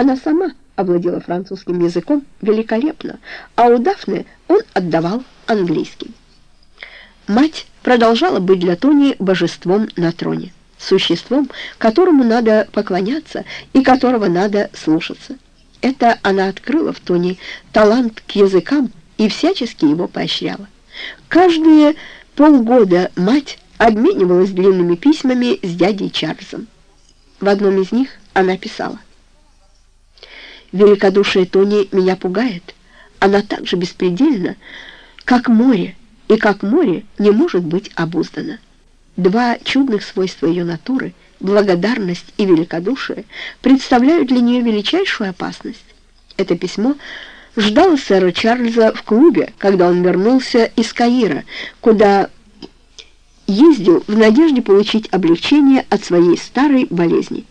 Она сама овладела французским языком великолепно, а у Дафны он отдавал английский. Мать продолжала быть для Тони божеством на троне, существом, которому надо поклоняться и которого надо слушаться. Это она открыла в Тони талант к языкам и всячески его поощряла. Каждые полгода мать обменивалась длинными письмами с дядей Чарльзом. В одном из них она писала Великодушие Тони меня пугает. Она так же беспредельна, как море, и как море не может быть обуздана. Два чудных свойства ее натуры, благодарность и великодушие, представляют для нее величайшую опасность. Это письмо ждало сэра Чарльза в клубе, когда он вернулся из Каира, куда ездил в надежде получить облегчение от своей старой болезни.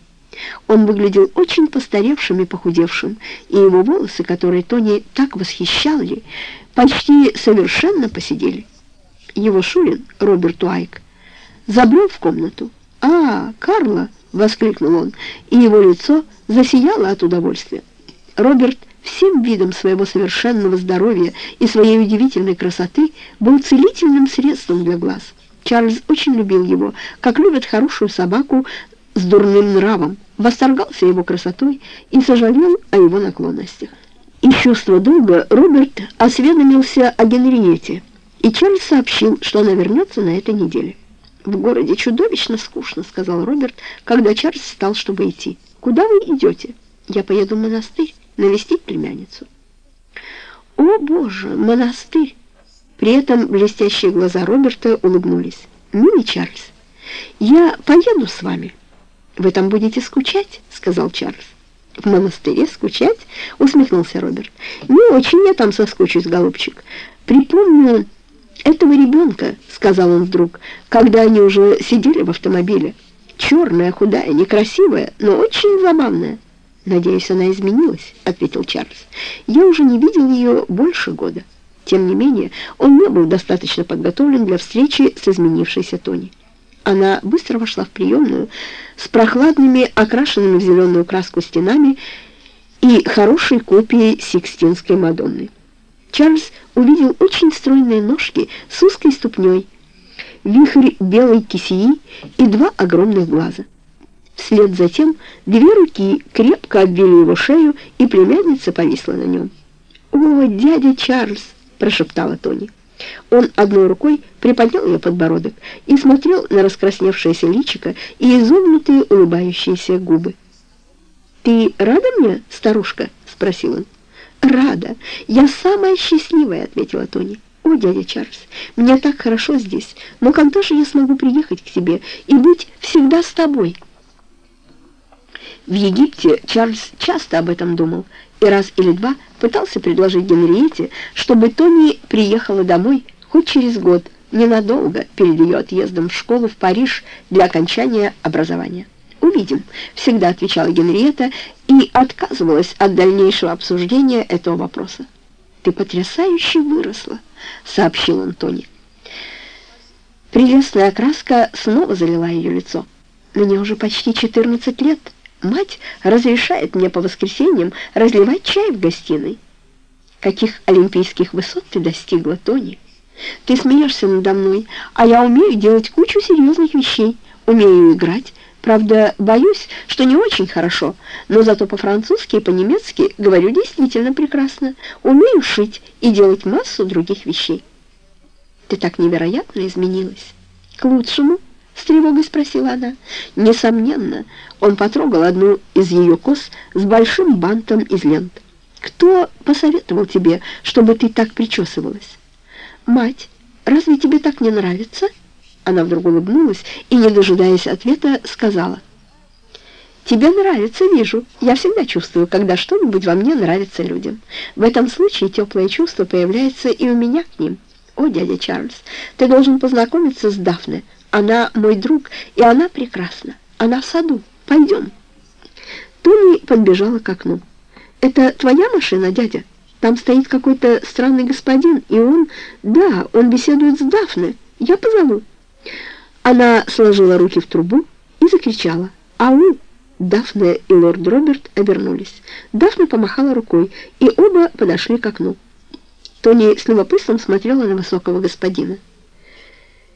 Он выглядел очень постаревшим и похудевшим, и его волосы, которые Тони так восхищали, почти совершенно посидели. Его Шурин, Роберт Уайк, забрел в комнату. «А, Карла!» — воскликнул он, и его лицо засияло от удовольствия. Роберт всем видом своего совершенного здоровья и своей удивительной красоты был целительным средством для глаз. Чарльз очень любил его, как любят хорошую собаку с дурным нравом, восторгался его красотой и сожалел о его наклонностях. Из чувства долга Роберт осведомился о Генриете, и Чарльз сообщил, что она вернется на этой неделе. «В городе чудовищно скучно», — сказал Роберт, когда Чарльз встал, чтобы идти. «Куда вы идете?» «Я поеду в монастырь навестить племянницу». «О, Боже, монастырь!» При этом блестящие глаза Роберта улыбнулись. «Милый Чарльз, я поеду с вами». «Вы там будете скучать?» — сказал Чарльз. «В монастыре скучать?» — усмехнулся Роберт. «Не очень я там соскучусь, голубчик. Припомню этого ребенка», — сказал он вдруг, когда они уже сидели в автомобиле. «Черная, худая, некрасивая, но очень забавная». «Надеюсь, она изменилась», — ответил Чарльз. «Я уже не видел ее больше года». Тем не менее, он не был достаточно подготовлен для встречи с изменившейся Тони. Она быстро вошла в приемную с прохладными, окрашенными в зеленую краску стенами и хорошей копией Сикстинской Мадонны. Чарльз увидел очень стройные ножки с узкой ступней, вихрь белой кисеи и два огромных глаза. Вслед за тем две руки крепко обвили его шею, и племянница повисла на нем. «О, дядя Чарльз!» — прошептала Тони. Он одной рукой приподнял ее подбородок и смотрел на раскрасневшееся личико и изогнутые улыбающиеся губы. «Ты рада мне, старушка?» — спросил он. «Рада. Я самая счастливая», — ответила Тони. «О, дядя Чарльз, мне так хорошо здесь, но когда же я смогу приехать к тебе и быть всегда с тобой?» В Египте Чарльз часто об этом думал и раз или два пытался предложить Генриете, чтобы Тони приехала домой хоть через год, ненадолго, перед ее отъездом в школу в Париж для окончания образования. «Увидим», — всегда отвечала Генриетта и отказывалась от дальнейшего обсуждения этого вопроса. «Ты потрясающе выросла», — сообщил он Тони. Прелестная краска снова залила ее лицо. «Мне уже почти 14 лет». Мать разрешает мне по воскресеньям разливать чай в гостиной. Каких олимпийских высот ты достигла, Тони? Ты смеешься надо мной, а я умею делать кучу серьезных вещей, умею играть. Правда, боюсь, что не очень хорошо, но зато по-французски и по-немецки говорю действительно прекрасно. Умею шить и делать массу других вещей. Ты так невероятно изменилась. К лучшему — с тревогой спросила она. Несомненно, он потрогал одну из ее кос с большим бантом из лент. Кто посоветовал тебе, чтобы ты так причесывалась? Мать, разве тебе так не нравится? Она вдруг улыбнулась и, не дожидаясь ответа, сказала. «Тебе нравится, вижу. Я всегда чувствую, когда что-нибудь во мне нравится людям. В этом случае теплое чувство появляется и у меня к ним. О, дядя Чарльз, ты должен познакомиться с Дафне. Она мой друг, и она прекрасна. Она в саду. Пойдем». Тони подбежала к окну. «Это твоя машина, дядя? Там стоит какой-то странный господин, и он... Да, он беседует с Дафной. Я позову». Она сложила руки в трубу и закричала. «Ау! Дафна и лорд Роберт обернулись. Дафна помахала рукой, и оба подошли к окну. Тони с любопытством смотрела на высокого господина.